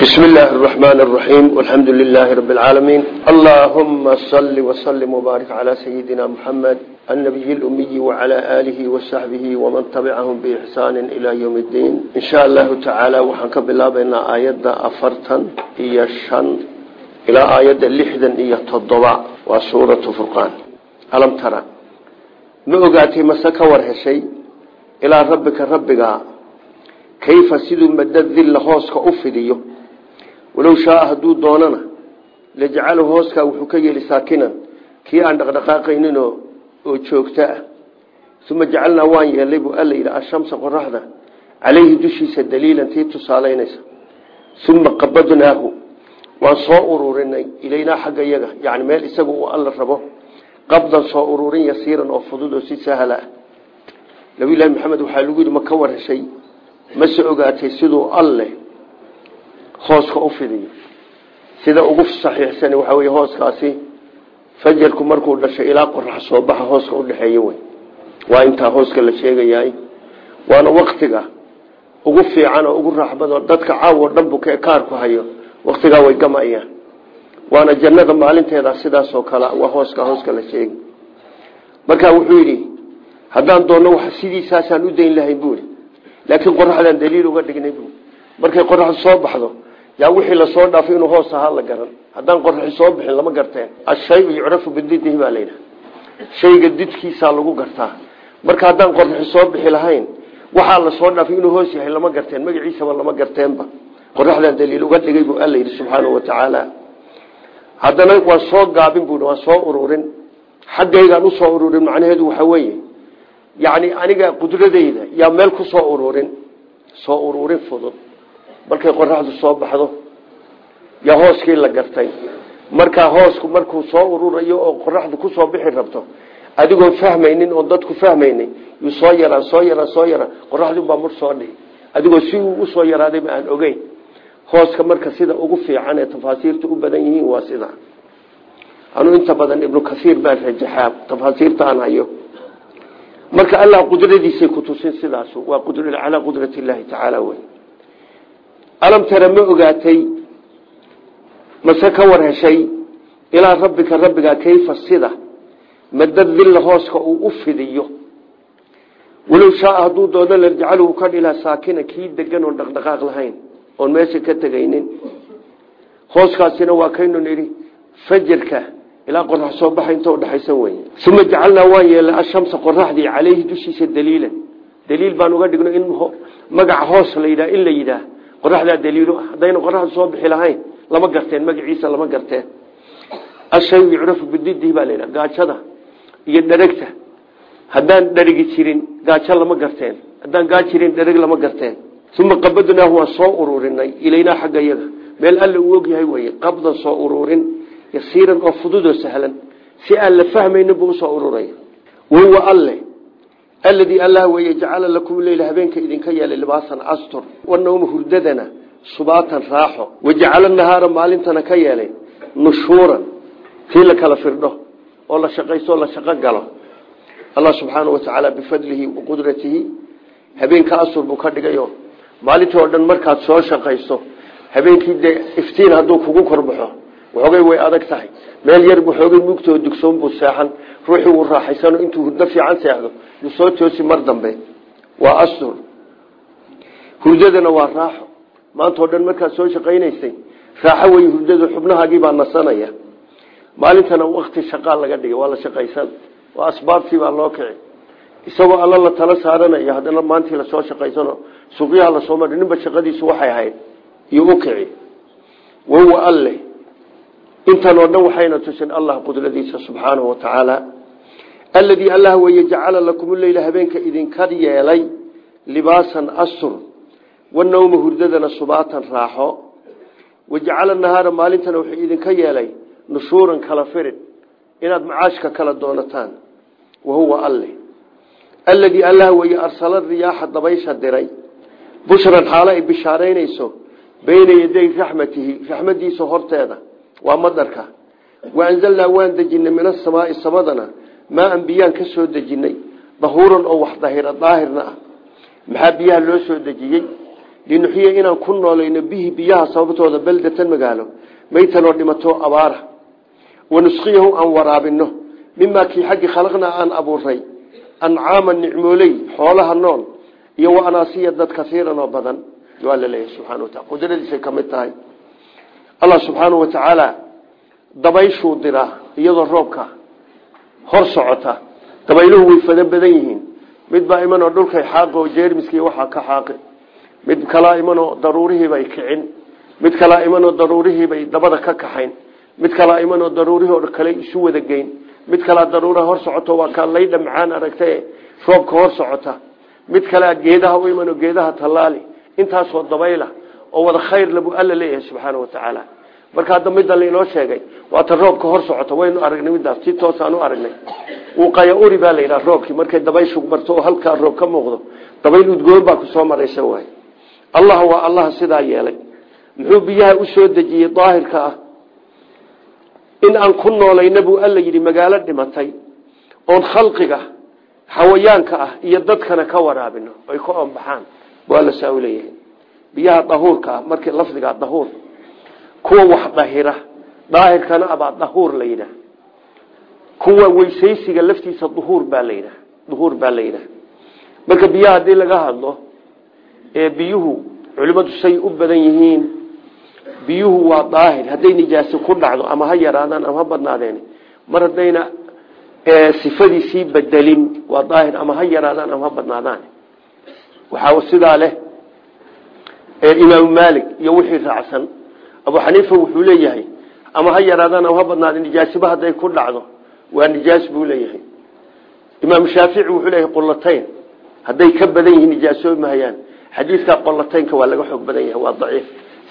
بسم الله الرحمن الرحيم والحمد لله رب العالمين اللهم صل وسلم وبارك على سيدنا محمد النبي الأمي وعلى آله وصحبه ومن تبعهم بإحسان إلى يوم الدين إن شاء الله تعالى وحنك بالله بين آيات أفرتا إيا الشن إلى آيات اللحدا إيا التضبع وسورة فرقان ألم ترى نؤقاتي مسك ورهشي إلى ربك ربك كيف سيدو مدد ذل هوسك أفديه walow shaaa hadduu doonana lajacalahu hooskaa wuxuu ka yeeli saakinan kii aan dhaqdhaqaaqaynin oo joogto ah. Uma jacalnaa waan yeelay buu alla yidhi ashamsa qoraxda calayhi dushiisa daliilan tii tusaalaynaysa. Uma qabadnaahu waan soo ururinay ilaynaa xagga yaga yani meel isaga uu alla rabo. Qabdan soo ururin yasiiran oo fudud oo si sahla ah. Nabilahi maxamed waxaa lagu yidhi ma ka warheshay mase ogaatay siduu alle hooska u fidiyo. Sida ugu saxiixsan waxaa wey hooskaasi fajarku markuu dhashay ilaa qorax soo baxa hooska udhexeeya wey waa intaa hooska la sheegayahay waana waktiga ugu fiican oo ugu raaxbado dadka caawo dhanbu kaarku hayo waktigaa way gamayaan. Waana jannada maalinteeda sidaasoo kale waa hooska hooska la sheegi. Marka wuxuu yidhi haddaan doonno sidiisaasaan u dayn lahayn bui laakiin qoraxdaan daliil uga dhignay bu markay qoraxdu soo baxdo yaa wixii la soo dhaafay inuu hoos ahaa la garan. Haddaan qoraxi soo bixin lama garteen. Ashayu yucrafu bididihi baa layidhaha shayga didkiisaa lagu gartaa. Marka haddaan qoraxi soo bixi lahayn waxaa la soo dhaafay inuu hoos yahay lama garteen. Magaciisaba lama garteenba. Qoraxdaan daliil uga dhigay buu alla yidhi subxaanau watacaala haddana waan soo gaabin bui waan soo ururin. Xaggaygaan u soo ururin macnaheedu waxaa weeye. Yacni aniga qudradayda yaa meel ku soo ururin. Soo ururin fudud markay qoraxdu soo baxdo yaa hooskii la gartay. Markaa hoosku markuu soo ururayo oo qoraxdu ku soo bixi rabto adigoon fahmaynin oon dadku fahmaynin yuu soo yaraan soo yaraan soo yaraan qoraxdibaa mur soo dhihi. Adigoo si uu u soo yaraadayba aan ogeyn. Hooska marka sida ugu fiican ee tafaasiirta u badan yihiin waa sida. Anuu inta badan ibnu kaiir baan rajaxaa tafaasiirta aan marka allah qudradiisay kutusin sidaas waa calaa qudrat illaahi tacaala wey alam tara ma ogaatay mase ka war heshay? Ilaa rabbika rabbigaa kayfa sida? Madad dilla hooska uu u fidiyo. Walow shaaa hadduu doono larjacaluhu ka dhilaa saakina kii degan oon dhaqdhaqaaq lahayn oon meesha ka tegaynin. Hooskaasina waa kaynu nidhi fajarka ilaa qorax soo baxa inta udhexaysan wey uma jacalnaa waan yeelnay ashamsa qoraxdii caleyhi dushiisa daliilan. Daliil baan uga dhigno in magaca hoos la yidhaha in la yidhaah qoraxdaa daliilo haddayna qoraxda soo bixi lahayn lama garteen magaciisa lama garteen. Ashayu yucrafu bididihi baa laydhaha gaajada iyo dheregta haddaan dheregi jirin gaajo lama garteen. Haddaan gaa jirin dhereg lama garteen. Uma qabadnaahu waan soo ururinay ilaynaa xagga yaga meel alle uu ogyahay weye qabdan soo ururin yasiiran oo fududoo sahlan. Si aan la fahmaynin buu u soo ururaya wahuwa alle aladii allah weeye jacala lakum leyla habeenka idinka yeelay libaasan astur wanawma hurdadana subaatan raaxo wajacala nahaara maalintana ka yeelay nushuuran tii la kala firdho oo la shaqaysto la shaqo galo allah subxaana wa tacaala bifadlihi wa qudratihi habeenka astur buu ka dhigayo maalintii oo dhan markaad soo shaqaysto habeenkii dee iftiin hadduu kugu korbaxo waxoogay way adag tahay. Meel yar waxoogay mugtoo dugsoon buu seexan. Ruuxii uu raaxaysano intuu hurdo fiican seexdo yuu soo toosi mar dambe. Waa astur hurdadana waa raaxo. Maantao dhan markaad soo shaqaynaysay raaxo wey hurdada xubnahaagii baa nasanaya. Maalintana wakti shaqaa laga dhigay waa la shaqaysan. Waa asbaabtii baa loo kici isagoo alla la tala saaranaya haddana maantii la soo shaqaysano suuqyaha la soo mari ninba shaqadiisu waxay ahayd iyo u kici wahuwa alle intan oo dhan waxayna tusin allah qudradiisa subxaanahu wa tacaala aladii allah weye jacala lakum leyla habeenka idinka yeelay libaasan astur wanawma hurdadana subaatan raaxo wajacala nahaara maalintana wuxuu idinka yeelay nushuuran kala firid inaad macaashka kala doonataan wahuwa alle aladii allah weye arsala riyaaxa dabaysha diray bushran xaalo ay bishaaraynayso beyna yaday raxmatihi raxmadiisa horteeda waa madarka. Waanzalnaa waan dejinay min asamaai samadana maa biyaan ka soo dejinay. Dahuuran oo wax dahira daahirna ah. Maxaa biyaha loo soo dejiyey? Linuxiya inaan ku noolayno bihi biyaha sababtooda beldatan magaalo. Maytanoo dhimato abaara. Wanusqiyahu aan waraabino mimaa kii xaggii khalaqnaa aan abuuray ancaama nicmooley xoolaha nool. Iyo wa anaasiya dad kaiiran oo badan. Waa la leeyahay subxana watala qudradiisay ka tahay allah subxaanau wa tacaala dabayshuu diraa iyadoo roobka hor socota dabayluhu way fada badan yihiin. Mid baa imanoo dhulkay xaaqi oo jeermiskii waxaa ka xaaqi. Mid kalaa imanoo daruurihiibay kicin. Mid kalaa imanoo daruurihiibay dabada ka kaxayn. Mid kalaa imanoo daruurihii oo kale mid kalaa daruuraha hor socoto waa kaa laydha macaan aragta roobka hor socota. Mid kalea geedaha u imanoo geedaha tallaali intaasoo dabayla oo wada khayr labu alla leeyahay subxaana wa tacaala marka hadda midda lainoo sheegay waata roobka hor socota waynu aragnay midaas si toosaan u aragnay. Uqaya uri baa layidhaha roobkii markay dabayshu marto oo halkaa roob ka muuqdo dabayl udgoon baa ku soo maraysa waay allah waa allah sidaa yeelay. Muxuu biyaha u soo dejiyey daahirka ah? In aan ku noolayna buu alla yidhi magaalo dhimatay oon khalqiga xawayaanka ah iyo dadkana ka waraabino. Ay ka oonbaxaan buu alla saa u biyaha dahuurka ah markii lafdigaa kuwa wax dhahira daahirkana abaa dahuur la yidhaah. Kuwa weysaysiga laftiisa duhuur baa la yidhaah duhuur baa la yidhaah. Marka biyaha haddii laga hadlo ee biyuhu culimadu say u badan yihiin biyuhu waa daahir. Hadday nijaasi ku dhacdo ama ha yaraadaan ama ha badnaadeen mar haddayna sifadiisii bedelin waa daahir ama ha yaraadaan ama ha badnaadaan. Waxaa abu xaniifa wuxuu leeyahay ama ha yaraadaan ama ha badnaadeen nijaasiba hadday ku dhacdo waa nijaas buu leeyahay. Imaamu shaafici wuxuu leeyahay qulatayn hadday ka badan yihiin nijaasoobi mahayaan xadiidka qolataynka waa laga xoog badan yahay waa daciif.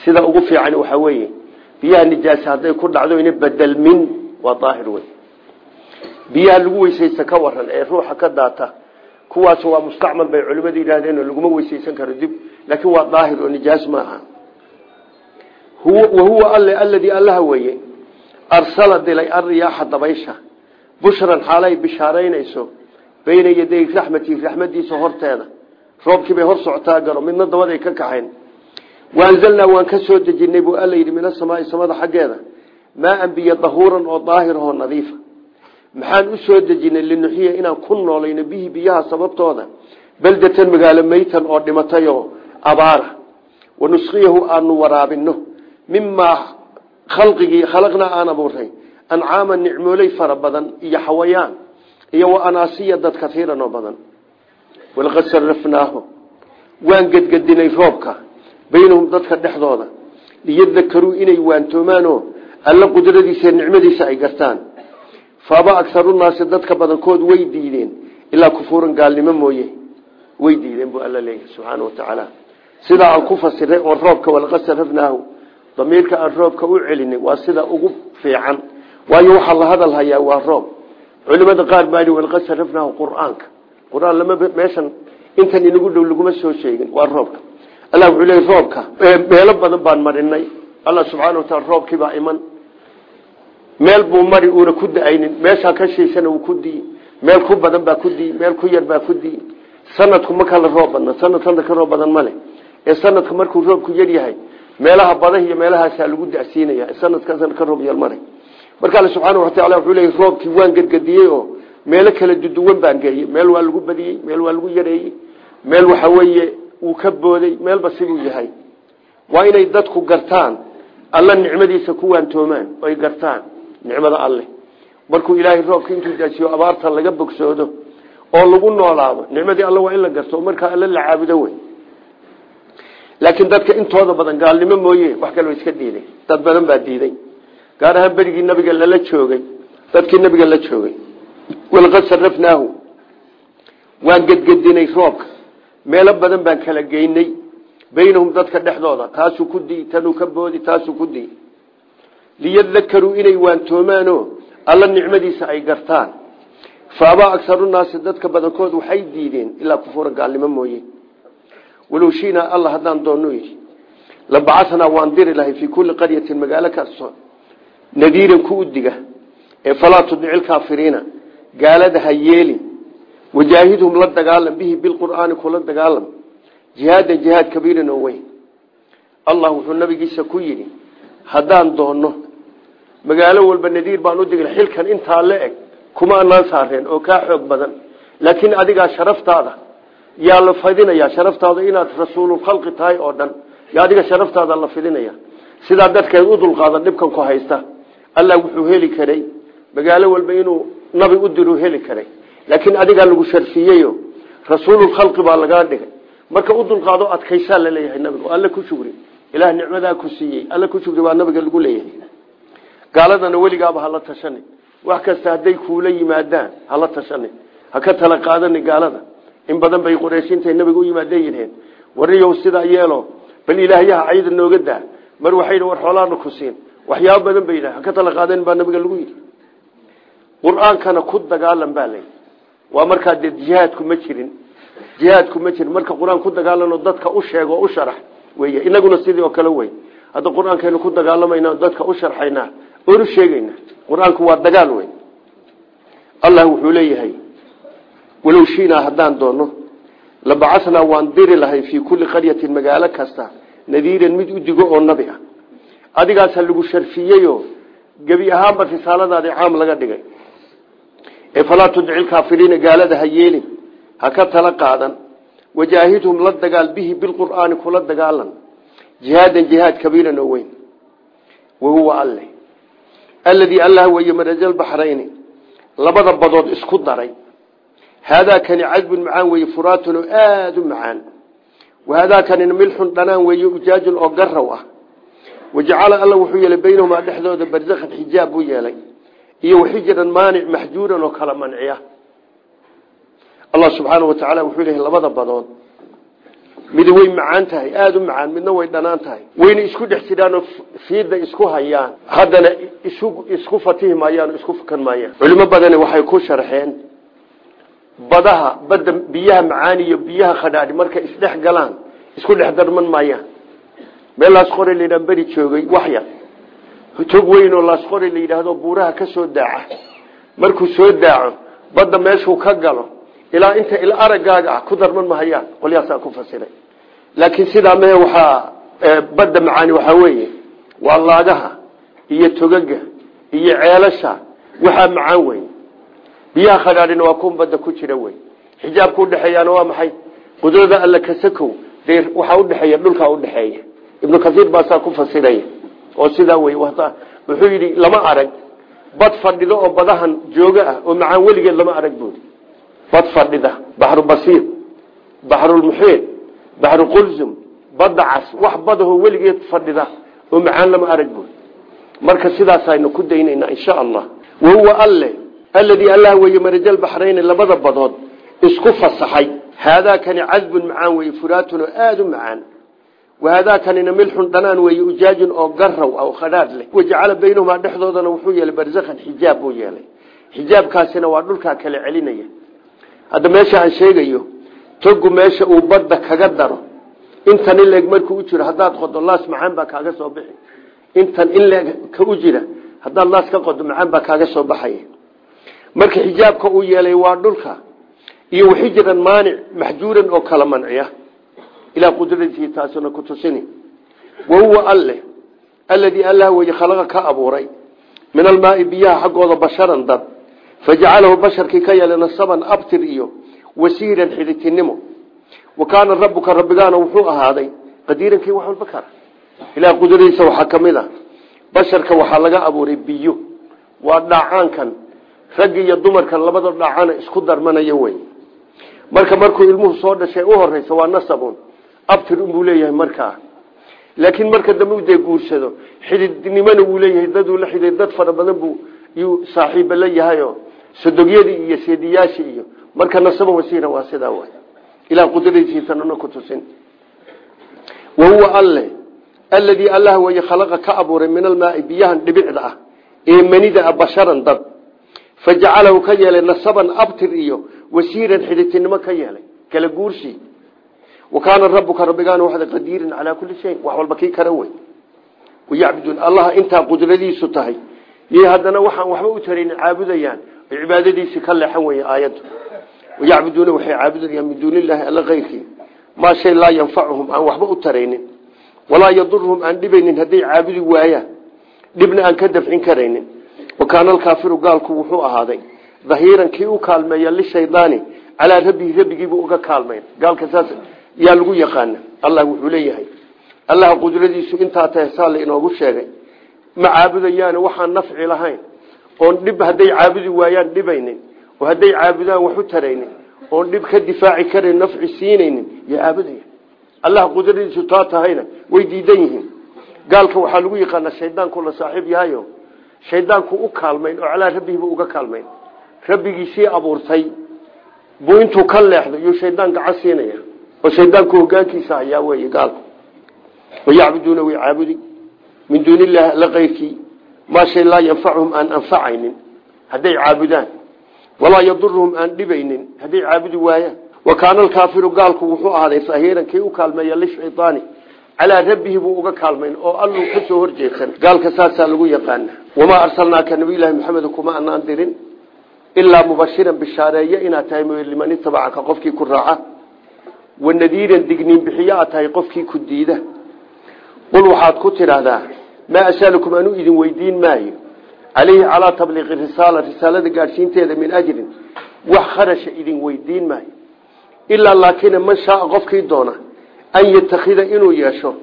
Sida ugu fiican waxaa weeye biyaha nijaasa hadday ku dhacdo ina bedelmin waa daahir wey biyaha lagu weysaysta ka waran ee ruuxa ka wahuwa alle aladii allaha weeye. Arsala dilay ariyaaxa dabaysha. Bushran xaalay bishaaraynayso. Bayna yaday raxmati raxmadiisa horteeda. Roobkii bay hor socotaa garo. Midna dabaday ka kaxayn waanzalnaa waan ka soo dejinay buu alla yidhi min asamaai samada xaggeeda. Maaan biyo dahuuran oo daahirahoo nadiifa. Maxaan u soo dejinay linuxiya inaan ku noolayno bihi biyaha sababtooda. Beldatan magaalo maytan oo dhimatayoo abaara. Wanusqiyahu aanu waraabino mimaa khalqigii khalaqnaa aan abuuray ancaama nicmooley fara badan iyo xawayaan iyo anaasiya dad kaiiran oo badan. Walaqad sarafnaahu waan gedgedinay roobka baynahum dadka dhexdooda. Liyadakaruu inay waantoomaanoo alla qudradiisa nicmadiisa ay gartaan. Faaba agarunaasi dadka badankood way diideen. Ilaa kufuuran gaalnimo mooye. Way diideen buu alla leeyahay subxaana watacaala sidaa aan ku fasiray oon roobka walaqad sarafnaahu damiirka aan roobka u celinay waa sida ugu fiican. Waayo waxaa la hadal hayaa waa roob. Culimada qaar baa walaqad sarafnaahu qur'aanka. Qur'aan lama meeshan intan inagu dhow laguma soo sheegin waa roobka. Allah wuxuu leeyay roobka meelo badan baan marinay allah subxaana wa taala roobkiibaa iman. Meel buu mari uuna ku da'aynin. Ka shiisana uu ku dii. Meel ku badan baa ku dii. Meel ku yar baa ku dii. Sanadku ma kala roob sanad sanad ka roob badan ee sanadku markuu roobku yar yahay meelaha badah iyo meelahaasaa lagu dasiinaya sanadka sanad ka roob yar mare marka alle subxaana wataala wuxuu leeyay roobkii waan gedgediyey oo meelo kala duduwan baan geeyey. Meel waa lagu badiyey meel waa lagu yareeyey meel waxa weeye uu ka booday meelba siduu yahay. Waa inay dadku gartaan alla nicmadiisa ku waantoomaan oy gartaan nicmada alle markuu ilaahay roobka intuu daasiyo abaarta laga bogsoodo oo lagu noolaado nicmadii alle waa in la garto markaa alle la caabudo wey laakiin dadka intooda badan gaalnimo mooye wax kaloo iska diiday dad badan baa diiday gaar ahaan berigii nabiga lala joogay. Dadkii nabiga la joogay. Walaqad sarafnaahu waan gedgedinay roobka. Meelo badan baan kala geynay. Baynahum dadka dhexdooda taasuu ku dii tanuu ka boodi taasuu ku dii. Liyadakaruu inay waantoomaano alla nicmadiisa ay gartaan. Faabaa agarunaasi dadka badankood waxay diideen ilaa kufuura gaalnimo mooye walow shinaa alla haddaan doonno yidhi la bacanaa waan diri lahay fii kulli qaryatin magaalo kasto nadiiran ku udiga ee falaa tudnici lkaafiriina gaalada ha yeelin wajaahidhum la dagaalam bihi bilqur'aani kula dagaalam jihaadan jihaad kabiiran oo weyn allah wuxuu nabigiisa ku yidhi haddaan doonno magaalo walba nadiir baan u digna xilkan intaa la eg kuma anaan saareen oo badan laakiin adigaa yaa la fidinaya sharaftaada inaad rasuululkhalqi tahay oo dhan yo adiga sharaftaada la fidinaya. Sidaa dadkeed u dulqaadan dhibkan ku haysta. Allah wuxuu heli karay. Magaalo walba inuu nabi u diru heli karay. Laakiin adigaa lagu sharfiyeyo rasuululkhalqi baa lagaa dhigay. Marka u dulqaado adkaysaa la leeyahay nabigu. Alle ku shugri ilaah nicmadaa ku siiyey. Alle ku shugri baa nabiga lagu leeyahay. Gaaladana weligaaba hala tashani wax kasta hadday kuula yimaadaan hala tashani ha ka tala qaadani gaalada in badan bay qurayshiintay nabiga u yimaadeen yidheen wariyow sidaa yeelo bal ilaahyaha cayda nooga daa. Mar waxay war xoolaana ku siin waxyaabo badan bay yidhaha ha ka tala qaadanin baa nabiga lagu yidhi. Qur'aankana ku dagaalan baa waa markaa dee jihaadku ma jirin. Jihaadku ma jirin. Marka qur'aan ku dagaalano dadka u sheego u sharax wey inaguna sidii oo kale wey. Hadda qur'aankaynu ku dagaalamayna dadka u sharxaynaa oonu sheegayna qur'aanku waa dagaal wey allah wuxuu leeyahay walow shiinaa haddaan doono labacasnaa waan diri lahay fii kulli qaryatin magaalo kasta nadiiran mid u digo oo nabi ah. Adigaasa lagu sharfiyeyo gebi ahaanba risaaladaadi caam laga dhigay. Ee falaa tudci lkaafiriina gaalada ha yeelin ha ka tala qaadan. Wajaahidhum la dagaal bihi bilqur'aani kula dagaalan. Jihaadan jihaad kabiiran oo weyn. Wahuwa alle. Alladii allah weeye marajaalbaxrayni labada badood isku daray haadaakani cadbun macaan weeye furaatun oo aada u macaan wahaadaakanina milxun dhanaan weeye ujaajun oo garaw ah wajacala alla wuxuu yeelay baynahumaa dhexdooda barzakhan xijaab buu yeelay iyo waxijiran maanic maxjuuran oo kala manciya allah subxaana labada badood mid way macaan tahay aada u macaan midna way dhanaan tahay wayna isku dhex jiraanoo fiida isku hayaan haddana isku fatihi isku fukan maayaan culimo badani waxay ku sharxeen badaha badda biyaha macaan iyo biyaha khadhaadhi markay isdhex galaan isku dhex darman maayaan. Meel laasqore la joogay waxyar tog weyn oo laasqore la yidhaahdo buuraha ka soo daaca. Markuu soo daaco badda meeshuu ka galo ilaa inta il araggaaga ah ku darman mahayaan qolyaasaa ku fasiray. Laakiin sidaa mehe waxaa badda macaani waxaa weeye waa laagaha iyo togaga iyo ceelasha waxaa macaan weyn biyaha khadhaadhina waa kuwa badda ku jira wey. Xijaabka udhexeeyaana waa maxay? Qudrada alla kasakow dee waxaa udhexeeya dhulkaa udhexeeya ibnu kasiir baasaa ku fasiraya oo sidaa wey wuxuu yidhi lama arag bad fadhido oo badahan jooga ah oo macaan weligeed lama arag buuri bad fadhida baxru basiir baxrulmuxiid baxru qulsum badda cas wax badahoo weligeed fadhida oo macaan lama arag buuri marka sidaasaynu ku daynaynaa insha allah wahuwa alle alladii allah weeye marajal baxrayni labada badood isku fasaxay. Haadaakani cadbun macaan weeye furaatun oo aada u macaan. Wahaadaakanina milxun dhanaan weeye ujaajun oo garaw oo khadhaadh leh. Wajacala baynahumaa dhexdoodana wuxuu yeelay barzakhan xijaab buu yeelay. Xijaabkaasina waa dhulkaa kala celinaya. Hadda meesha aan sheegayo togu meesha uu badda kaga daro intan in leeg markuu u jiro haddaad qodo laas macaan baa kaaga soo bixi. Intan in marka xijaabka uu yeelay waa dhulka. Iyo waxijiran maanic maxjuuran oo kala manciya. Ilaa qudradiisii taasuna ku tusini. Wahuwa alle alladii allah weye khalaqa ka abuuray. Min almaai biyaha xaggooda basharan dad fajacalahu basharkii ka yeelay nasaban abtir iyo wasiiran xidhitinimo wa kaana rabuka rabbigaana wuxuu ahaaday qadiirankii wax walba kara. Ilaah qudradiisa waxaa ka mid a basharka waxaa laga abuuray biyo. Waa dhaacaankan raggi iyo dumarkan labada dhaacana isku darmanaya wey marka markuu ilmuhu soo dhashay u horeysa waa nasabun. Abtir unbuu leeyahay markaa laakiin marka dambe udee guursado xididnimona wuu leeyahay daduu la xiday dad fara badan buu yuu saaxiiba la yahayo sodogyadii iyo seediyaashii iyo marka nasaba wasiira waa sidaa way ilaa qudradiisiisanana ku tusin. Wahuwa alle alladii allah weye khalaqa ka abuuray min almaai biyahan dhibicda ah ee manida basharan dad fajacalahu ka yeelay nasaban abtir iyo wasiiran xidhitinimo ka yeelay kala guursi wa kaana rabuka rabbigaana waxda qadiiran calaa kulli shayin wax walba kii kara wey wayacbuduun allaha intaa qudradiisu tahay iyo haddana waxaan waxba u taraynin caabudayaan ay cibaadadiisii ka leexan weye aayaddu wayacbuduuna waxay caabudayaan min duuni illaahi alla keyrkii maa shay laa yanfacuhum aan waxba u taraynin walaa yaduruhum aan dhibaynin hadday caabudi wa kaana alkaafiru gaalku wuxuu ahaaday dahiiran kii u kaalmeeya lishaydaani calaa rabbihi rabbigiibuu uga kaalmayn gaalka saas yaa lagu yaqaana. Allah wuxuu leeyahay. Allaha qudradiisu intaa tahay saa la inoogu sheegay. Ma caabudayaane waxaan nafci lahayn oon dhib hadday caabudi waayaan dhibaynin oo hadday caabudaan wax u taraynin oon dhib ka difaaci karayn nafci siinaynin yo caabudaya. Allah qudradiisu taa tahayna way diidan shaydaanku u kaalmayn oo calaa rabbihiibu uga kaalmayn. Rabbigiisii abuurtay buu intuu leexdo iyuu shaydaan gacan oo shaydaanku hogaankiisa hayaa wey gaalku. Wayacbuduuna way caabudi. Min duuni alla keyrkii maa shay laa yanfacuhum aan anfacaynin. Hadday caabudaan. Walaa yaduruhum aan dhibaynin. Hadday caabudi waayaan. Wa kaana alkaafiru gaalku wuxuu ahaaday fahiiran kii u kaalmeeya lishaydaani calaa rabbihi buu uga kaalmayn oo alluu ka soo horjeedsan gaalka saasaa lagu yaqaana. Wamaa arsalnaaka nabiylahi maxamed kuma anaan dirin ilaa mubashiran bishaareeye inaad tahay liman itabacaka qofkii ku raaca. Wanadiiran digniin bixiyo aad qofkii ku diida. Qul waxaad ku tidhaahdaa maa asalukum anuu idin weydiin maayo? Calayhi calaa tabliiqi risaala risaalada gaadhsiinteeda min ajrin. Wax kharasha idin weydiin maayo. Ilaa laakina man shaaa qofkii doona an yatakida inuu yeesho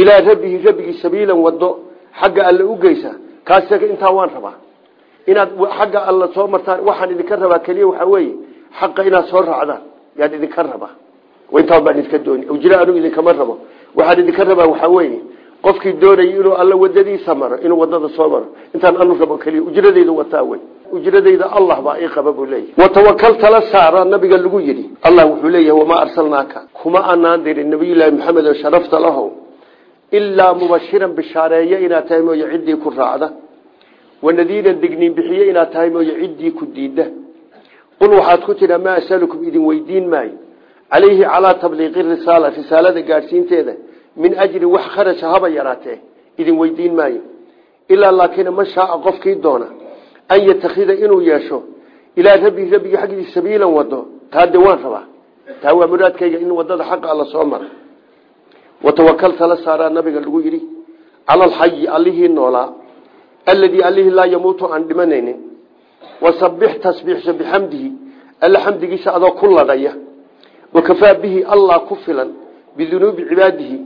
ilaa rabbihi rabbigii sabiilan wado xagga alle u geysa. Kaas intaa waan rabaa. Inaad xagga alla soo martaan waxaan idinka rabaa keliya waxaa weeye xaqa inaad soo raacdaan yaan idinka rabaa. Intaa baan idinka dooni ujra anigu idinkama rabo. Waxaan idinka rabaa waxaa weeye qofkii doonayay inuu alla wadadiisa maro inuu waddada soo maro. Intaan anu rabo keliya ujradayda allah baa ii qaba buu leeyahy watawakal tala saara nabiga lagu yidhi. Allah wuxuu leeyahay wamaa arsalnaaka? Kuma anaan dirin nabiyullaahi maxamed oo sharafta lahow. Ilaa mubashiran bishaareeye inaad tahay mooye ciddii ku raacda. Wanadiiran digniin bixiye inaad tahay mooye ciddii ku diidda. Qul waxaad ku tidhaa maa asalukum idin weydiin maayo. Calayhi calaa tabliiqi risaala risaalada gaadhsiinteeda min ajri wax kharaja haba yaraatee idin weydiin maayo. Ilaa laakina man shaaa qofkii doona an yatakida inuu yeesho ilaa rabbihi rabbigii xaggiisa sabiilan wado. Taa de waan rabaa. Taa waa muraadkayga in waddada xaqa alla soo mara. Watawakal tala saaraa nabiga lagu yidhi cala alxayi allihii noolaa alladii allihii laa yamuutu aan dhimanaynin. Wasabix tasbiixso bixamdihi alla xamdigiisa adoo ku ladhaya. Wakafaa bihi allah ku filan bidunuubi cibaadihi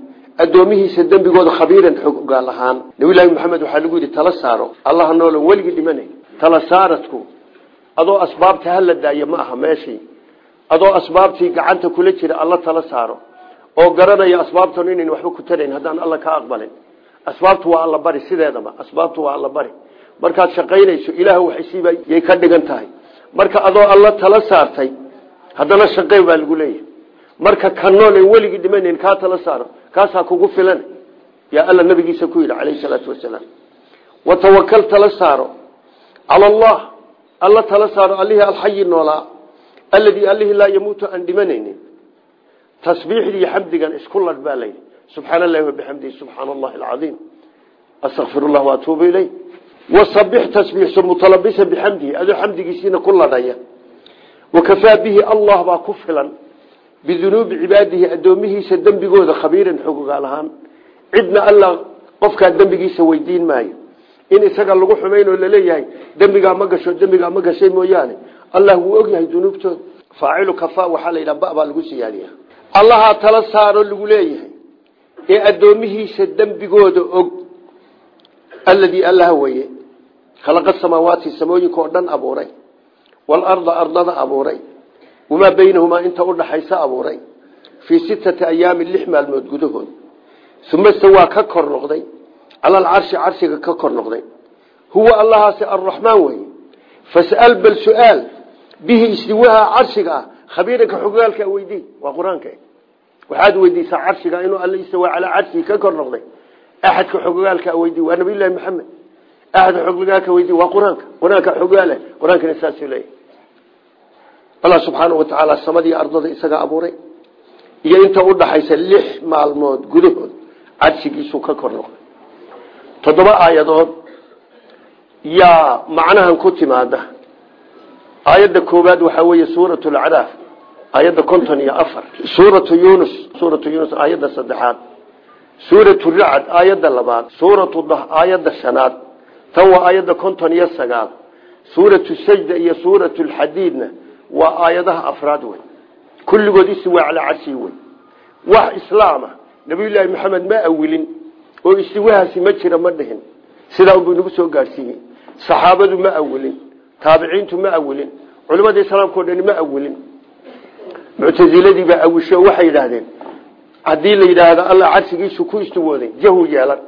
addoomihiisa dembigooda khabiiran xog ogaal ahaan nabiylahi maxamed waxaa lagu yidhi tala saaro allaha noolan weligii tala saaradku adoo asbaabta hala daaya ma aha meeshii. Adoo asbaabtii gacanta kula jira alla tala saaro. Oo garanaya asbaabtan inayn waxba ku tarayn haddaan alla ka aqbalin. Asbaabtu waa alla bari sideedaba. Asbaabtu waa alla bari. Markaad shaqaynayso ilaah waxsiiba yay ka dhigan marka adoo alla tala saartay haddana shaqey baa lagu leeyahay. Marka ka nool en weligii dhimanayn kaa tala saaro kaasaa kugu filan. Yaa alla nabigiisa ku yidhi calayhi salaatu wasalaam. Watawakal tala saaro cala allah alla tala saaro allihii alxayi noolaa alladii allihii laa yamuutu aan dhimanaynin tasbiixdii iyo xamdigan isku ladh baa layidhi. Subxaana allahi wabixamdihi subxaana allahi alcaiim astakfir llah waatuubu ileyh wasabix tasbiixso mutalabisan bixamdihi adoo xamdigiisiina ku ladhaya. Wakafaa bihi allah baa ku filan. Bidunuubi cibaadihi addoomihiisa dembigooda khabiiran xogogaal ahaan. Cidna alla qofkaa dembigiisa weydiin maayo in isaga lagu xumayn oo la leeyahay dembigaa ma gasho dembigaa ma gashay mooyaane. Allah wuu ogyahay dunuubtooda faacilu kafa waxaa la yidhaha ba baa lagu siyaadiya allahaa tala saaro lagu leeyahay. Ee addoomihiisa dembigooda og. Alladii allaha weye khalaqa samaawaati samooyinka oo dhan abuuray. Waalarda ardada abuuray. Wamaa baynahumaa inta udhaxaysa abuuray. Fii sittati ayaamin lix maalmood gudahood. Uma stawaa ka kor noqday cala alcarshi carshiga ka kor noqday. Huwa allahaasi arraxmaan weye fas'al bal su'aal. Bihi istiwaha carshiga ah. Khabiiranka xogaalka weydii. Waa qur'aanka. Waxaad weydiisaa carshiga inuu alla istawaa calaa carshigi ka kor noqday. Axadka xogaalka weydii waa nabiylahi maxamed axadka xogaalka weydii waa qur'aanka. Qur'aanka xogaale qur'aankana saasuu leeyahy allah subxaanau wa tacaala samadii ardada isaga abuuray. Iyo inta toddoba aayadood yaa macnahan ku timaada aayadda koowaad waxaa weeye suurat lacraaf aayadda konton iyo afar. Suuratu yunus suuratu yunus aayadda saddexaad. Suuratu racd aayadda labaad. Suuratu dah aayadda shanaad. Tan waa aayadda konton iyo sagaal. Suuratu iyo suuratu lxadiidna waa aayadaha afraad wey kulligood istiwaa calaa carshii wey wax islaama nabiyullaahi maxamed ma awilin oo istiwahaasi ma jira ma dhihin. Sidaa unbuu nagu soo gaadhsiiyey. Saxaabadu ma awilin. Taabiciintu ma awilin. Culimadii islaamka o dhani ma awilin. Muctasiladii baa awisho waxay yidhaahdeen haddii la yidhaahdo alla carshigiisu ku istiwooday jahu yeelan.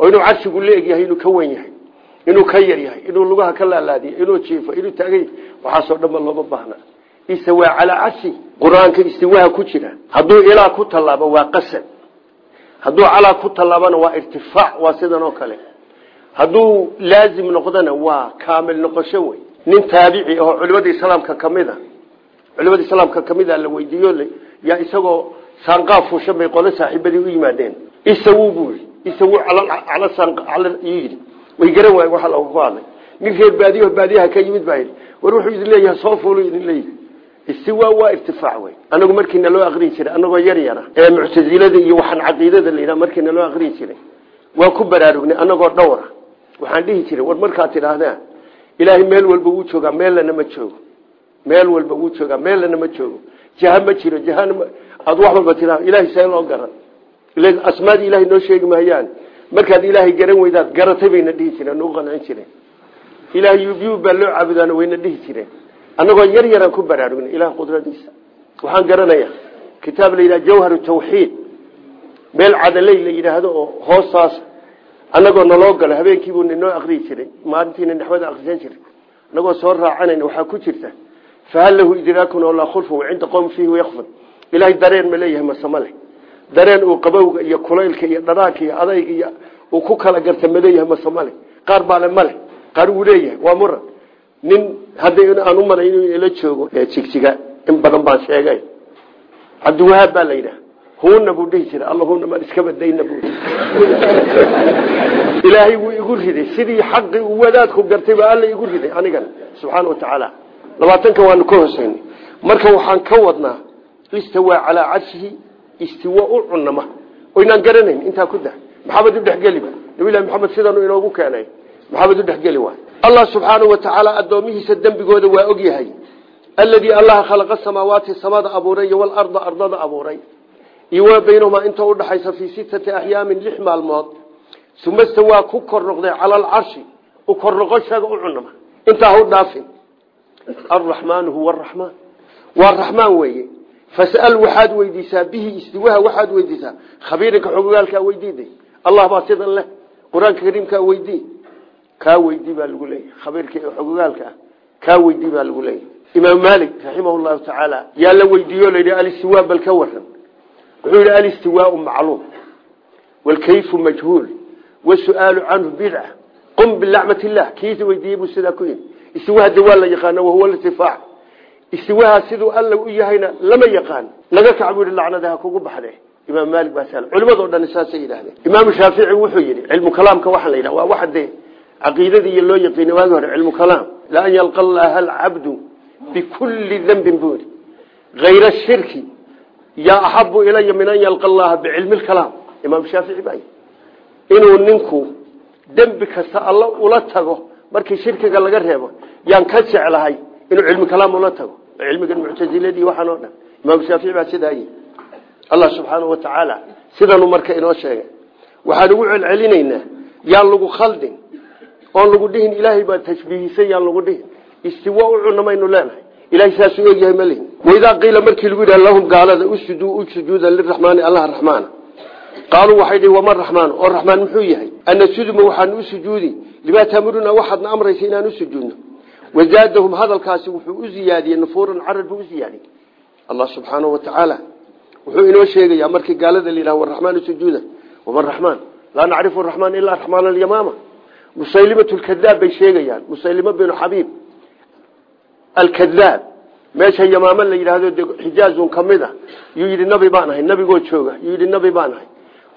Oo inuu carshigu leegyahay inuu ka wen yahay. Inuu ka yar yahay. Inuu lugaha ka laalaadiyo. Inuu jiifo. Inuu taagay waxaasoo dhanba looma baahna. Istawaa calaa carshi qur'aanka istiwaha ku jira. Hadduu ilaa ku tallaabo waa qasad hadduu calaa ku tallaabana waa irtifaac waa sidan oo kale. Hadduu laazim noqdona waa kaamil noqosho wey. Nin taabici ahoo culimada islaamka ka mid a culimada islaamka ka mid a la weydiiyo yaa isagoo saanqaaf fuushan bay qole saaxiibadii u yimaadeen. Isawu buu yii isawu yidhi. Way garan waayen waxa looga ku hadlay. Nin ka yimid baa war wuxuu idin leeyahay soo fuulu idin leeyahay istiwa waa irtifaac wey anagu markiina loo aqriyi jiray anagoo yar yara ee muctazilada iyo waxaan caqiidada la yidhaha markiina loo aqriyi jiray waa ku baraarugnay anagoo dhowra waxaan dhihi jiray war markaad tidhaahdaan ilaahay meel walba wuu joogaa meellana ma joogo. Meel walba wuu joogaa meellana ma joogo. Jaha ma jiro jahana aad wax walba tiraa ilahay see loo garan. Asmaadii ilahay noo sheegi maayaan. Markaad ilaahay garan weydaad garatay bayna dhihi jireen nagu qancin jireen. Ilahay yubyub baa loo wayna dhihi jireen annagoo yar yaraan ku baraarugnay ilaah qudradiisa waxaan garanayaa kitaab la yidhaha jawharu tawxiid. Meel cadaley la yidhaahdo oo hoostaas annagoo naloo galo habeenkiibuu ninoo akriyi jiray maalintiina naxwada akrisan jiray. Annagoo soo raacanayna waxaa ku jirta fahal lahu idraakun oo laa khulfa cinda qowm fiihi wayakfud ilaahay dareen ma leeyahay dareen uu qabowga iyo kulaylka iyo dharaanka iyo adayga uu ku kala garta ma leeyahay masama leh. Qaar baale ma leh. Qaar wuu leeyahay waa muran nin hadda aan u malay inuu ila joogo jigjiga in badan baan sheegay. Cabdiwahaab baa la yidhaha huuna buu dhihi maan iska badayna buu ilaahay wuu igu riday. Sidii xaqii uu wadaadku gartay baa alla igu riday anigan subxaana wa tacaala. Labaatankan waanu ka hoseynay marka waxaan ka wadnaa istawaa calaa carshihi istiwa u cunama oynaan garanayn intaa ku dah maxamed u dhexgeliba nabilahi maxamed sidaanu inoogu keenay. Maxamed u dhexgeli waay allah subxaanau wa tacaala addoomihiisa dembigooda waa og yahay. Alladii allaha khalaqa samaawaati samada abuuray iyo walarda ardada abuuray. Iyo waa baynahumaa inta udhaxaysa fii sittati axyaamin lix maalmood. Uma stawaa ku kor noqday cala alcarshi u kor noqoshaga u cunama intaa ha u dhaafin. Alraxmaanu huwa araxmaan waa raxmaan weeye. Fas'al waxaad weydiisaa bihi istiwaha waxaad weydiisaa. Khabiirinka xogogaalkaa kaa weydii baa lagu leeyahy khabiirka xogogaalka ah kaa weydii baa lagu leeyahy imaam maalik raximah llahu tacaala yaa la weydiiyo la yidhi alistiwa bal ka waran wuxuu yidhi alistiwaau macluum waalkayfu majhuul wasu'aalu canhu bidca qum bilacmat illah kiisa weydiiyey buu sidaa ku yidhi. Istiwaha de waa la yaqaana wahuwa lirtifaac istiwaha siduu alla u yahayna lama yaqaan. Laga kac buu yihi lacnadaha kugu baxde. Imaam maalik baa culimadoo dhan saasay yidhahdeen imaamu shaafici wuxuu yidhi cilmu kalaamka waxaa la yidhaha waa waxa dee caqiidadii loo yaqiina waagi hore cilmu kalaam. La an yalqa allaha alcabdu bikulli dembin buu yidhi. Hayra shirki yaa axabu ilaya min an yalqa allaha bicilmi lkalaam imaam shaafici baa inuu ninku dembi kasta alla ula tago markii shirkiga laga reebo yaan ka jeclahay inuu cilmi kalaam ula tago. Cilmigan muctaziladii waxaan oo dhan. Imaam shaafici baa sidaay allah subxaanahu wa tacaala sidanuu marka inoo sheegay waxaan ugu celcelinaynaa yaan lagu khaldin oon lagu dhihin ilaahay baa tashbiihisay yaan lagu dhihin. Istiwa u cunamaynu leenahay. Ilahay saasuu egyahay ma lihin. Waidaa qiila markii lagu yidhaha lahum gaalada usjuduu u sujuuda liraxmaani allah raxmaana qaaluu waxay dhihi wama raxmaan oo raxmaan muxuu yahay? Anasuduma waxaanu u sujuudi limaa taamuruna waxaadna amraysa inaan u sujuudno wazaadahum hadalkaasi wuxuu u ziyaadiyey nufuuran carar buu u ziyaadiyey. Allah subxaanahu wa tacaala wuxuu inoo sheegayaa markii gaalada la yidhaha waraxmaanu sujuuda wama raxmaan laa nacrifu raxmaan ilaa raxmaan alyamaama musaylimat lkadaab bay sheegayaan. Musaylima binu xabiib alkadaab meesha yamaamo la yidhaahdo de xijaazun ka mid a yuu yidhi nabi baan ahay nabigoo jooga. Yuu yidhi nabi baan ahay.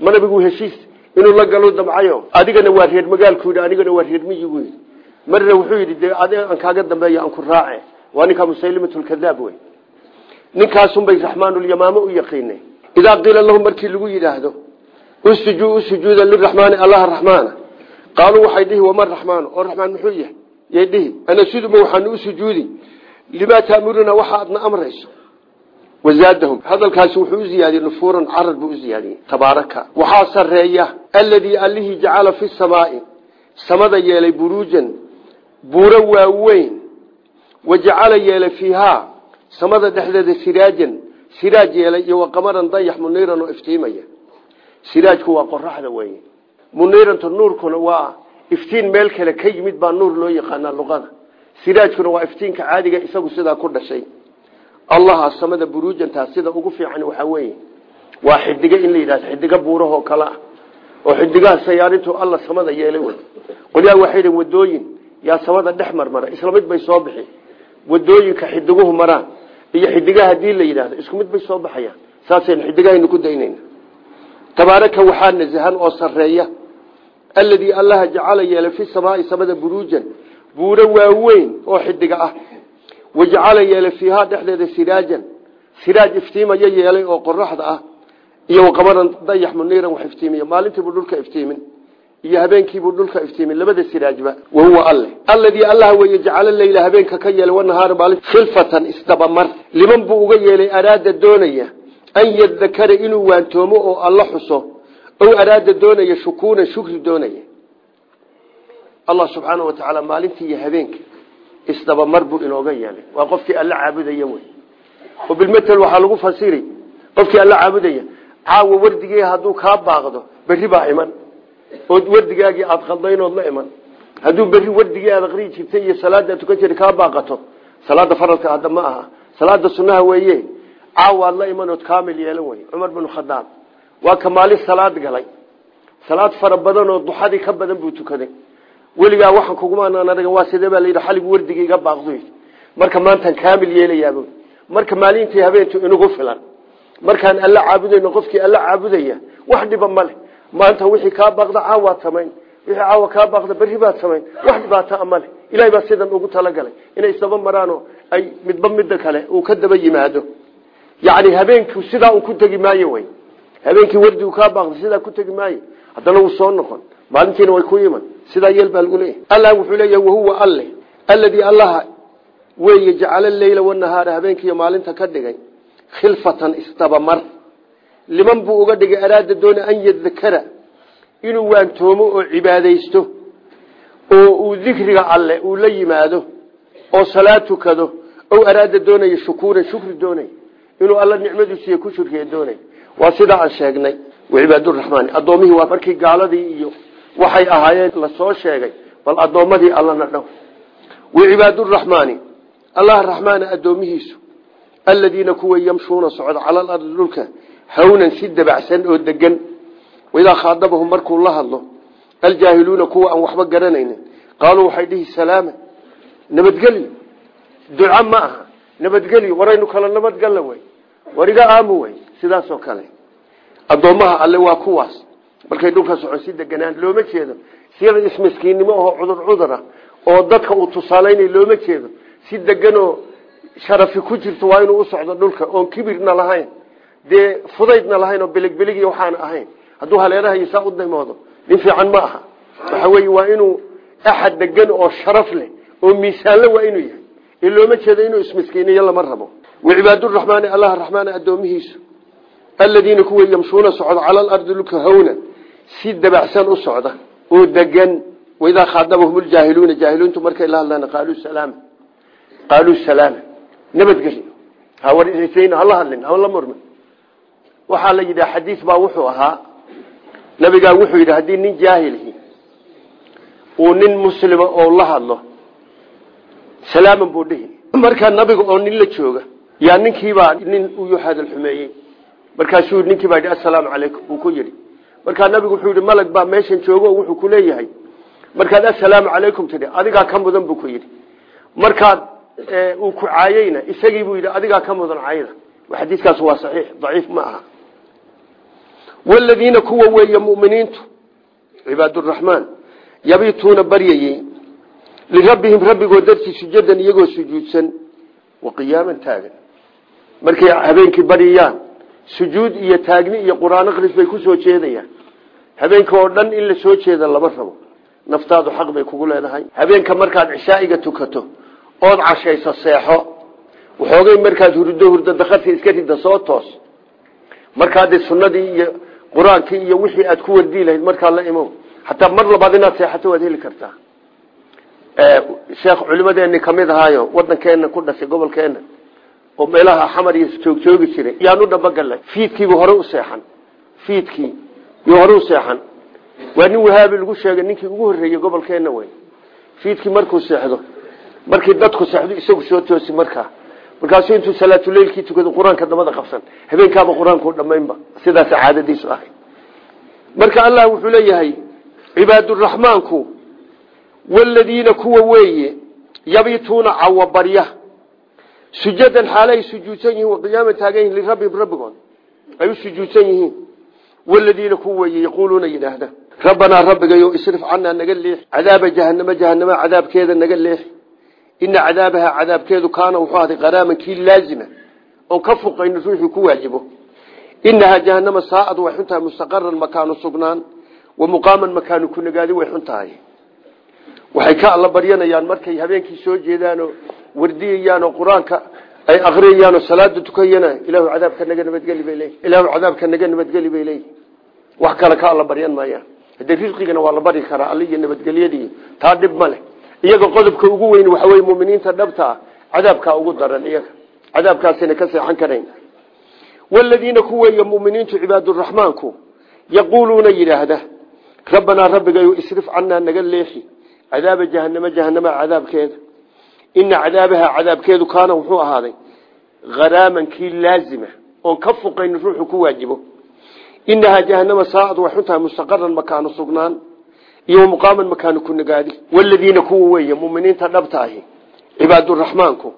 Ma nabigu heshiis inuu la galo damcayo. Adigana waa reer magaalku yidhi anigana waa reer miyigu yidhi. Marna wuxuu yidhi dee adiga aan kaaga dambeeyo aan ku raace. Waa ninkaa musaylimatlkadaab wey. Ninkaasunbay raxmaanulyamaamo u yaqiineen idaa qiila lahum markii lagu yidhaahdo usjuu u sujuuda liraxmaani allaha raxmaana qaaluu waxay dhihi wama raxmaanu oo raxmaan muxuu yahay? Yay dhihi anasuduma waxaanu u sujuudi. Limaa taamuruna waxa adna amrayso? Wazaadahum hadalkaasi wuxuu u ziyaadiyey nufuuran buu u tabaaraka. Waxaa sareeya aladii allihii jacala fi samaai. Samada yeelay buruujan buuro waaweyn. Wa yeelay fiihaa samada dhexdeeda siraajan. Siraaj yeelay iyo waqamaran dayax muniiran oo iftiimaya. Siraajku waa qoraxda weye muniiranta nuurkuna waa iftiin meel kale ka yimid baa nuur loo yaqaanaa luqada. Siraajkuna waa iftiinka caadiga isagu sidaa ku dhashay. Allaha samada buruujantaa sida ugu fiican waxaa weeye. Waa xidigo in la yidhahdo xidigo buurahoo kale ah. Oo xidigaha sayaarintu alla samada yeelay wey. Qolyaa waxay wadooyin yaa samada dhex marmara isla mid bay soo bixi waddooyinka xidiguhu maraan iyo xidigaha haddii la yidhahdo isku mid bay soo baxayaan. Saasaynu xidigahaynu ku daynayna tabaaraka waxaa nasahan oo sareeya aladii allaha jacala yeelay fi samaai samada buruujan buuro waaweyn oo xidiga ah wajacala yeelay fiihaa dhexdeeda siraajan siraaj iftiimaya yeelay oo ah iyo qamaran dayax muniiran wax iftiimiya maalintiibuu dhulka iftiimin iyo habeenkiibuu dhulka iftiimin labada siraajba wahuwa alle alladii allah weeye jacala leyla habeenka ka yeelay wanahaara maalin khilfatan isdabamar liman buu uga yeelay araada doonaya an yadakara inuu waantoomo oo alla xuso ow araada doonaya shukuunan shukri doonaya allah subxaana wa tacaala maalintii iyo habeenka isdabamar buu inooga yeelay waa qofkii alla caabudaya wey oo bilmatel waxaa lagu fasiri qofkii alla caabudaya caawa wardigii hadduu kaa baaqdo berri baa iman ood wardigaagii aada khaldaynood la iman hadduu berri wardigii aad aqrii jirtay iyo salaada tukan jira kaa baaqato salaada caawaad la imanood kaamil yeelan wey cumar binu khadaab waa ka salaad galay. Salaad fara oo duxadii ka badan buu tukaday. Weligaa waxaan kugumaan anaga waa sidee baa layidhi xaligu wardigii iga baaqdo marka maantaan kaamil yeelayaab marka maalintii habeentu inugu filan. Markaan alla caabudayno qofkii alla caabudaya wax dhiba male maanta wixii kaa baaqda caawaad samayn wixii caawa kaa baaqda berri baad wax dhibaataa male ilahay baa sidan ugu talagalay. Inay isdaba maraano ay midba midda kale uu ka daba yimaado yani habeenku sidaa un ku tegi maayo wy habeenkii wardigu kaa baaqda sidaa ku tegi maayo haddana wuu soo noqon. Maalintiina way ku iman. Sidaa yeel lagu leeyahy allah wuxuu leeyahy wahuwa alle alladii allaha weeye jacala leyla wanahaara habeenkiiyo maalinta ka dhigay khilfatan isdabamar liman buu uga dhigay araada doona an yadakara inuu waantoomo oo cibaadaysto oo uu dikriga alle uu la yimaado oo salaad tukado ow araada doonaya shukuuran shukri doonay inuu alla nicmadiisiiy ku shurkiya doonay. Waa sidaa aan sheegnay wacibaaduraxmaani addoomihii waa markii gaaladii iyo waxay ahaayeen la soo sheegay bal addoommadii allana dhow. Wacibaaduraxmaani allah raxmaana addoomihiisu aladiina kuwa yamshuuna socda cala dhulka hawnan si dabacsan oo degan waidaa khaadabahum markuu la hadlo aljaahiluuna kuwa aan waxba garanaynin qaaluu waxay dhihi salaama nabadgelyo duca ma aha nabadgelyo waraynu kala nabadgalla wey war iga aamu wey sidaasoo kale. Addoommaha alle waa kuwaas. Markay dhulka socon si deganaan looma jeedo. Sida ismiskiinnimo oo cudur cudura oo dadka uu tusaalaynay looma jeedo. Si deganoo sharafi ku jirto waa inuu u socdo dhulka. Oon kibirna lahayn. Dee fudaydna lahayn oo biligbiligi waxaana ahayn. Hadduu haleerahayo saa u daymoodo nin fiican ma aha. Waxa weeye waa inuu axad degan oo sharaf leh oo miisaanle waa inuu yahay ee looma jeedo inuu ismiskiiniyo lama rabo. Wacibaaduraxmaani allaha raxmaana addoomihiisu aladiina kuwa yamshuuna socda cala alardi dhulka hawna si dabacsan u socda oo degan waidaa khaadabahum ljaahiluuna jaahiluuntu markay la hadlaan qaaluu salaama qaaluu salaama nabadgelyo hawarsayn hala hadlin hala murmin. Waxaa la yidhaha xadiis baa wuxuu ahaa nabigaa wuxuu yidhi haddii nin jaahilhi uu nin muslima oo la hadlo salaaman buu dhihi. Markaa nabiga oo nin la jooga yaa ninkiibaa nin u hadal xumeeyey. Markaasuu ninkii baa yidhi assalaamu calaykum buu ku yidhi. Markaa nabigu wuxuu yidhi malag baa meeshan joogo wuxuu ku leeyahay. Markaad assalaamu calaykum tidhi adigaa ka mudan buu ku yidhi. Markaad uu ku caayeyna isagii buu yidhi adigaa ka mudan cayda xadiiskaas waa saxiix daciif ma aha. Waladiina kuwa weeye muminiintu cibaaduraxmaan yabituuna baryayey lirabbihim rabbigood dartii sujadan iyagoo sujuudsan wa qiyaaman taagan markay habeenkii baryayaan sujuud iyo taagni iyo qur'aan akris bay ku soo jeedayaan habeenka oo dhan in la soo jeeda lama rabo naftaadu xaq bay kugu leedahay habeenka markaad cishaa'iga tukato ood cashayso seexo waxoogay markaad hurdo hurdo dakartii iska rida soo toos markaade sunnadii iyo qur'aankii iyo wixii aad ku wardii lahayd markaa la imo hataa mar labaad inaad seexato waad heli kartaa sheekh culimadeeni ka mid ahaayo wadankeena ku dhashay gobolkeena oo meelaha xamar iyo joogjoogi jiray yaan u dhabagalnay fiidkiibu hore u seexan. Fiidkii iyo hore u seexan. Waa nin wahaabi lagu sheegay ninkii ugu horreeyey gobolkeena wey fiidkii markuu seexdo markii dadku seexdo isagu soo toosi markaa. Markaasuu intuu salaatuleilkii tukado qur'aanka qabsan. Habeenkaaba qur'aankuu dhammaynba caadadiisu ahay marka allah wuxuu leeyahay cibaaduraxmaanku waladiina kuwa weeye yabituuna cawabarya sujadan xaale ay sujuudsan yihiin waqiyaaman taagan yihiin lirabbihim rabbigood ay u sujuudsan yihiin waladiina kuwa weeye yaquuluuna yidhaahda rabbanaa rabbigayo isrif canaa naga leexi cadaaba jahanama jahanama cadaabkeeda naga leexi ina cadaabaha cadaabkeedu kaana wuxuu ahday qaraaman kii laazima oon ka fuqayno ruuxii ku waajibo inahaa jahanama saacad way xun waxay ka alla baryanayaan markay habeenkii soo jeedaanoo wardiyayaanoo qur'aanka ay akriyayaanoo salaada tukayana ilaahu cadaabka naga nabadgeli bay leeyihi ilaahu cadaabka naga nabadgeli bay leeyihi wax kale ka alla baryan maayaan. Haddee risqigana waa la bari karaa alla iyo nabadgelyadii taa dhib ma iyaga qodobka ugu weyn waxa wey muminiinta dhabta ah ugu daran iyaga. Cadaabkaasina ka seexan karayn. Waladiina ku weeye muminiintu cibaaduraxmaanku yaquuluuna yidhaahda rabbanaa rabbigayo isrif canaa naga leexi cadaaba jahanama jahanama cadaabkeeda ina cadaabaha cadaabkeedu kaana wuxuu ahaaday haraaman kii laazima oon ka fuqayn ruuxu ku waajibo inahaa jahanama saacad way xuntahay mustaqaran makaanu sugnaan iyo muqaaman makaanu ku nagaadi waladiina kuwa weeye muminiinta dhabta ahi cibaaduraxmaanku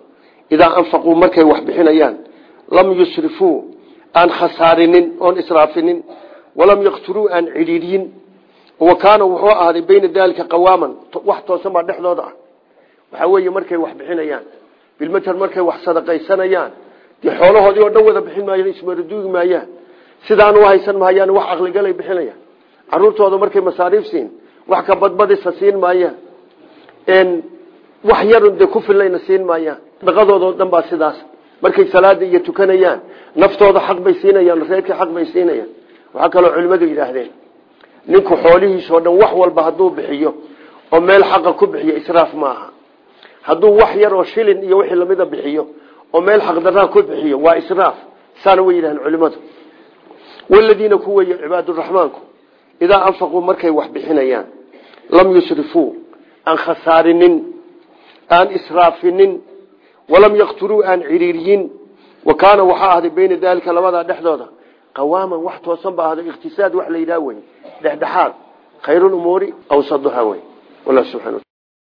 idaa anfaquu markay wax bixinayaan lam yusrifuu aan khasaarinin oon israafinin walam yaqturuu aan wa kaana wuxuu ahaaday bayna daalika qawaaman wax toosan baa dhexdooda ah. Waxaa weeye markay wax bixinayaan bilmatal markay wax sadaqaysanayaan dee xoolahoodii oo dhan wada bixin maayaan ismaraduugi maayaan sidaan u haysan maayaan wax aqligalay bixinayaan. Caruurtooda markay masaariif siin wax ka badbadisa siin maayaan. Wax yarun dee ku filayna siin maayaan. Dhaqadoodao dhan baa sidaas. Markay salaada iyo tukanayaan naftooda xaq bay siinayaan reerkii xaq bay siinayaan. Waxaa kaloo culimmadu yidhaahdeen ninku xoolihiisoo dhan wax walba hadduu bixiyo oo meel xaqa ku bixiyo israaf maaha hadduu wax yar oo shilin iyo wixii lamida bixiyo oo meel xaqdaraa ku bixiyo waa israaf. Saana way yidhahdeen culimmadu waladiina ku weeye cibaaduraxmaanku idaa markay wax bixinayaan lam yusrifuu aan khasaarinin aan israafinin walam yaqturuu aan ciriiriyin. Wa kaana waxaa ahday bayna daalika labadaa dhexdooda qawaaman wax toosan ba ahday ikhtisaad wax la yidhaha wey dhexdhexaad khayrulumuuri awsaduha wey wallah subxana